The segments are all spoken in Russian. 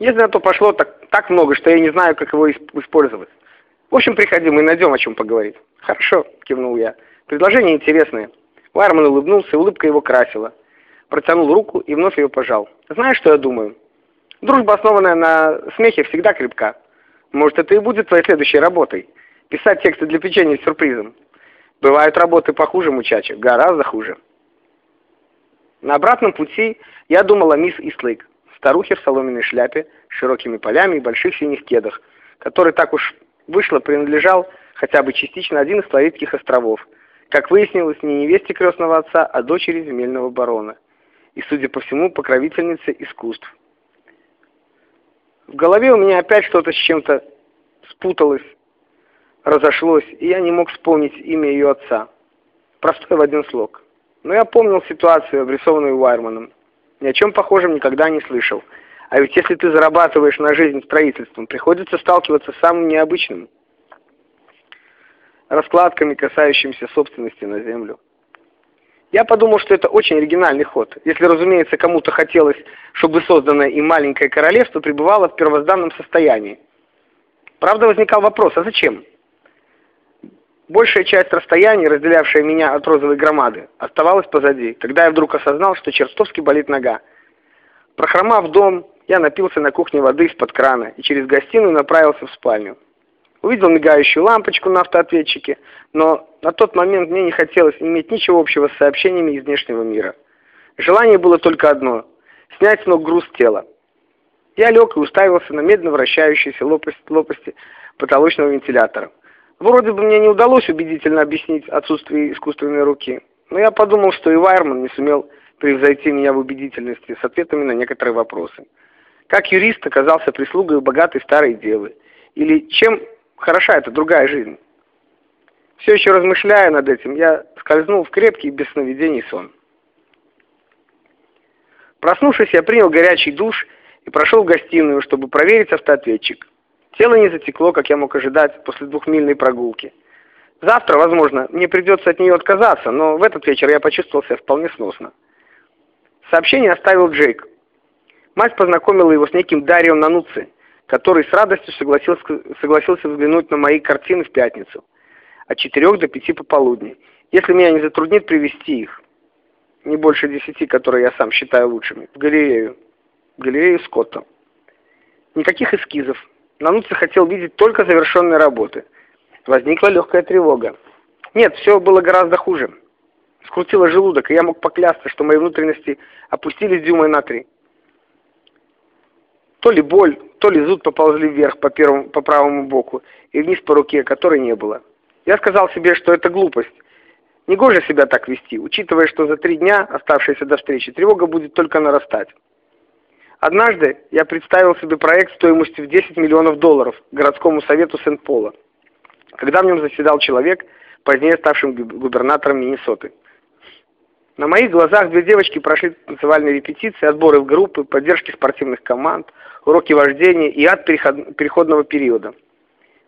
Если на то пошло, так, так много, что я не знаю, как его использовать. В общем, приходи, мы найдем о чем поговорить. Хорошо, кивнул я. Предложение интересное. Вайерман улыбнулся, улыбка его красила. Протянул руку и вновь ее пожал. Знаешь, что я думаю? Дружба, основанная на смехе, всегда крепка. Может, это и будет твоей следующей работой. Писать тексты для печенья с сюрпризом. Бывают работы похуже, мучачек, гораздо хуже. На обратном пути я думал о мисс Истлейк, старухе в соломенной шляпе, с широкими полями и больших синих кедах, который так уж вышло принадлежал хотя бы частично один из Флоридских островов, как выяснилось, не невесте крестного отца, а дочери земельного барона, и, судя по всему, покровительнице искусств. В голове у меня опять что-то с чем-то спуталось, разошлось, и я не мог вспомнить имя ее отца. Простой в один слог. Но я помнил ситуацию, обрисованную Уайерманом. Ни о чем похожем никогда не слышал. А ведь если ты зарабатываешь на жизнь строительством, приходится сталкиваться с самым необычным. Раскладками, касающимися собственности на землю. Я подумал, что это очень оригинальный ход, если, разумеется, кому-то хотелось, чтобы созданное им маленькое королевство пребывало в первозданном состоянии. Правда, возникал вопрос, а зачем? Большая часть расстояния, разделявшая меня от розовой громады, оставалась позади, когда я вдруг осознал, что чертовски болит нога. Прохромав дом, я напился на кухне воды из-под крана и через гостиную направился в спальню. Увидел мигающую лампочку на автоответчике, но на тот момент мне не хотелось иметь ничего общего с сообщениями из внешнего мира. Желание было только одно — снять с ног груз тела. Я лег и уставился на медленно вращающиеся лопасти, лопасти потолочного вентилятора. Вроде бы мне не удалось убедительно объяснить отсутствие искусственной руки, но я подумал, что и Вайерман не сумел превзойти меня в убедительности с ответами на некоторые вопросы. Как юрист оказался прислугой богатой старой девы? Или чем хороша эта другая жизнь? Все еще размышляя над этим, я скользнул в крепкий без сновидений сон. Проснувшись, я принял горячий душ и прошел в гостиную, чтобы проверить автоответчик. Тело не затекло, как я мог ожидать после двухмильной прогулки. Завтра, возможно, мне придется от нее отказаться, но в этот вечер я почувствовал себя вполне сносно. Сообщение оставил Джейк. Мать познакомила его с неким Дарио Нануци, который с радостью согласился, согласился взглянуть на мои картины в пятницу от четырех до пяти пополудни, если меня не затруднит привести их, не больше десяти, которые я сам считаю лучшими, в галерею, в галерею Скотта. Никаких эскизов, Нануци хотел видеть только завершенные работы. Возникла легкая тревога. Нет, все было гораздо хуже. Скрутило желудок, и я мог поклясться, что мои внутренности опустились дюймой на три. То ли боль, то ли зуд поползли вверх по, первому, по правому боку и вниз по руке, которой не было. Я сказал себе, что это глупость. Негоже себя так вести, учитывая, что за три дня, оставшиеся до встречи, тревога будет только нарастать. Однажды я представил себе проект стоимостью в 10 миллионов долларов городскому совету Сент-Пола, когда в нем заседал человек, позднее ставшим губернатором Миннесоты. На моих глазах две девочки прошли танцевальные репетиции, отборы в группы, поддержки спортивных команд, уроки вождения и ад переходного периода.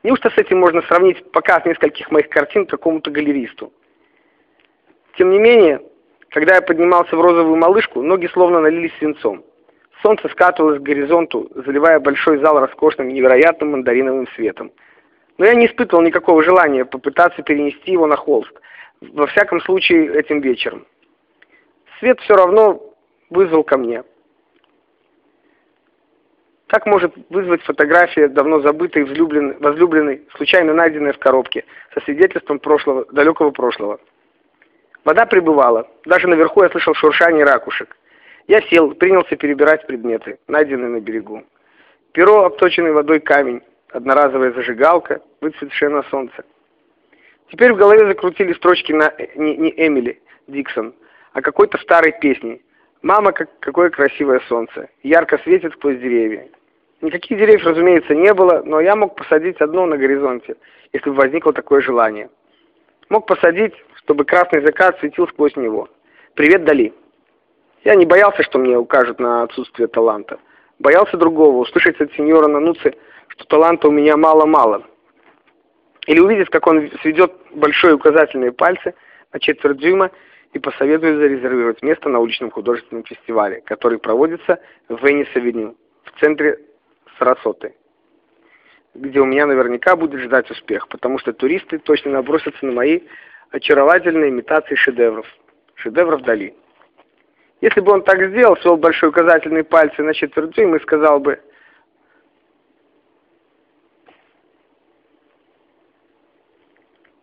Неужто с этим можно сравнить показ нескольких моих картин какому-то галеристу? Тем не менее, когда я поднимался в розовую малышку, ноги словно налились свинцом. Солнце скатывалось к горизонту, заливая большой зал роскошным невероятным мандариновым светом. Но я не испытывал никакого желания попытаться перенести его на холст, во всяком случае этим вечером. Свет все равно вызвал ко мне. Как может вызвать фотография давно забытой возлюбленной, возлюбленной, случайно найденной в коробке, со свидетельством прошлого, далекого прошлого? Вода прибывала. Даже наверху я слышал шуршание ракушек. Я сел, принялся перебирать предметы, найденные на берегу. Перо, обточенный водой камень, одноразовая зажигалка, выцветшая на солнце. Теперь в голове закрутили строчки на не, не Эмили Диксон, а какой-то старой песни. «Мама, как, какое красивое солнце! Ярко светит сквозь деревья». Никаких деревьев, разумеется, не было, но я мог посадить одно на горизонте, если бы возникло такое желание. Мог посадить, чтобы красный закат светил сквозь него. «Привет, Дали!» Я не боялся, что мне укажут на отсутствие таланта. Боялся другого, услышать от сеньора Нануци, что таланта у меня мало-мало. Или увидеть, как он сведет большие указательные пальцы на четверть дюйма и посоветует зарезервировать место на уличном художественном фестивале, который проводится в Венес-авеню, в центре Сарасоты, где у меня наверняка будет ждать успех, потому что туристы точно набросятся на мои очаровательные имитации шедевров, шедевров Дали. Если бы он так сделал, свел большой указательный пальцы на четверть дюйма и сказал бы